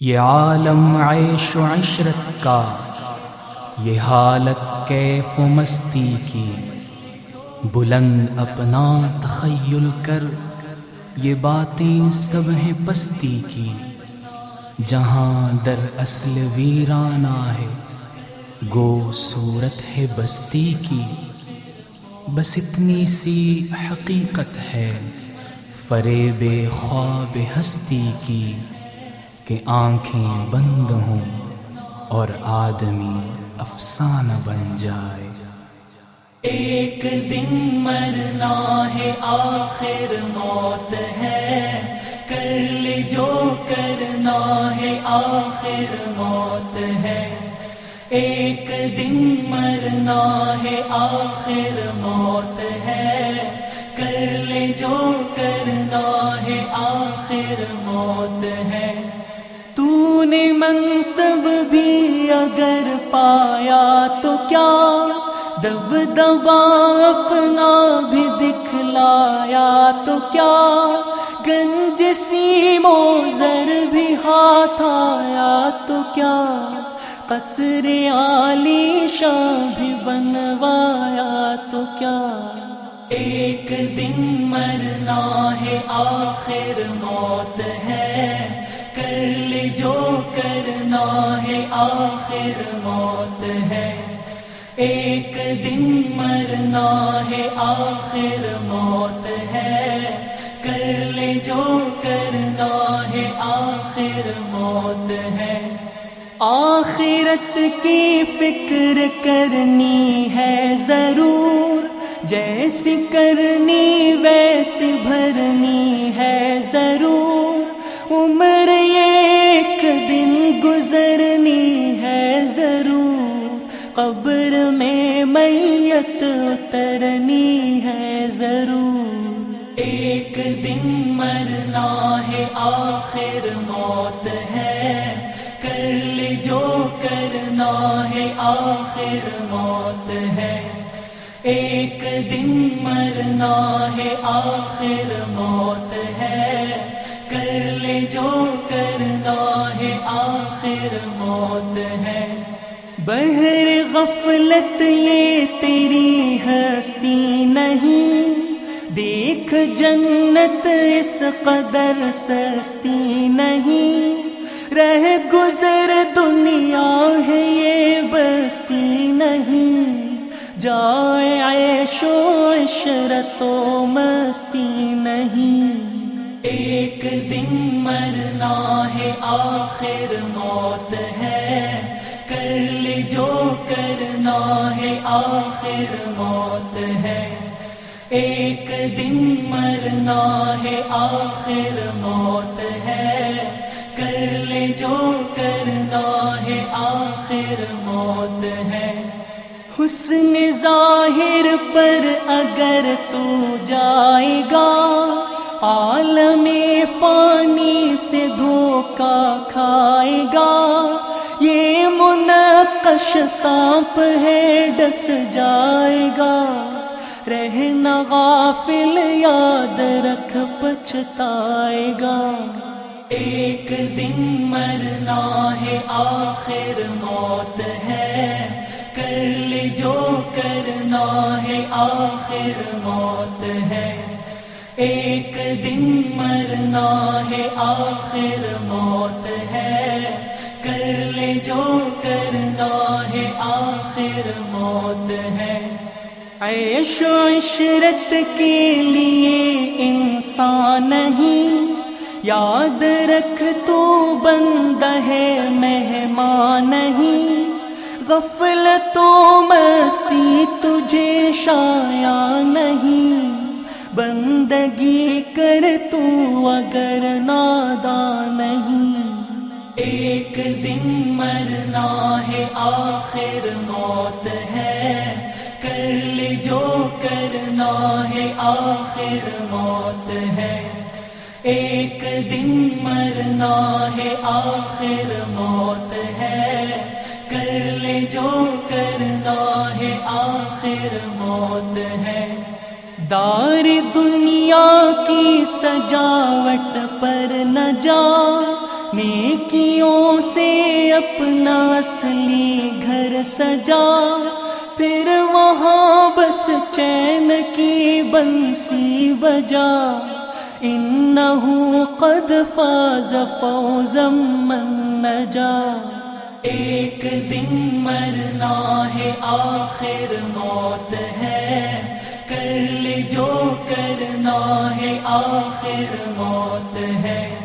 یہ عالم عیش و عشرت کا، یہ حالت کیف و مستی کی۔ بلند اپنا تخیل کر، یہ باتیں سب ہیں پستی کی۔ جہاں در اصل ویرانہ ہے، گو صورت ہے بستی کی۔ بس اتنی سی حقیقت ہے، فریب خواب ہستی کی۔ کہ آنکھیں بند ہوں اور آدمی افسانہ بن جائے۔ ایک دن مرنا ہے، آخر موت ہے۔ کر لے جو کرنا ہے، آخر موت ہے۔ ایک دن مرنا ہے، آخر موت ہے۔ کر لے جو نے منصب بھی اگر پایا تو کیا؟ دب دبا اپنا بھی دکھلایا تو کیا؟ گنج سی موزر بھی ہاتھ آیا تو کیا؟ قصر عالی شاہ بھی بنوایا تو کیا؟ ایک دن مرنا ہے آخر موت ہے آخر موت ہے۔ ایک دن مرنا ہے، آخر موت ہے۔ کر لے جو کرنا ہے، آخر موت ہے۔ آخرت کی فکر کرنی ہے ضرور، جیسی کرنی ویسی بھرنی ہے ضرور۔ عمر قبر میں میت اترنی ہے ضرور۔ ایک دن مرنا ہے، آخر موت ہے۔ کر لے جو کرنا ہے، آخر موت ہے۔ ایک دن مرنا ہے، آخر موت ہے۔ کر لے جو کرنا ہے، آخر موت ہے۔ بہر غفلت یہ تیری ہستی نہیں۔ دیکھ جنت اس قدر سستی نہیں۔ رہ گزر دنیا ہے یہ بستی نہیں۔ جائے عیش و عشرت و مستی نہیں۔ ایک دن مرنا ہے، آخر موت ہے۔ جو کرنا ہے آخر موت ہے۔ ایک دن مرنا ہے آخر موت ہے۔ کر لے جو کرنا ہے آخر موت ہے۔ حسن ظاہر پر اگر تو جائے گا، عالم فانی سے دھوکا کھائے منقش سانپ ہے، ڈس جائے گا۔ رہنا غافل، یاد رکھ، پچھتائے گا۔ ایک دن مرنا ہے، آخر موت ہے۔ کر لے جو کرنا ہے، آخر موت ہے۔ ایک دن مرنا ہے، آخر موت ہے۔ کرنا ہے آخر موت ہے۔ عیش و عشرت کے لیے انسان نہیں۔ یاد رکھ تو بند ہے مہمان نہیں۔ غفلت و مستی تجھے شایا نہیں۔ بندگی کر تو اگر نادا نہیں۔ ایک دن مرنا ہے، آخر موت ہے۔ کر لے جو کرنا ہے، آخر موت ہے۔ ایک دن مرنا ہے، آخر موت ہے۔ کر لے جو کرنا ہے، آخر موت ہے۔ دار دنیا کی سجاوٹ پر نہ جا۔ نیکیوں سے اپنا اصلی گھر سجا، پھر وہاں بس چین کی بنسی بجا انہو قد فاز فوزا من نجا۔ ایک دن مرنا ہے، آخر موت ہے۔ کر لے جو کرنا ہے، آخر موت ہے۔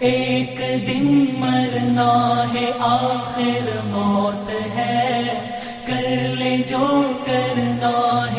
ایک دن مرنا ہے آخر موت ہے۔ کر لے جو کرنا ہے۔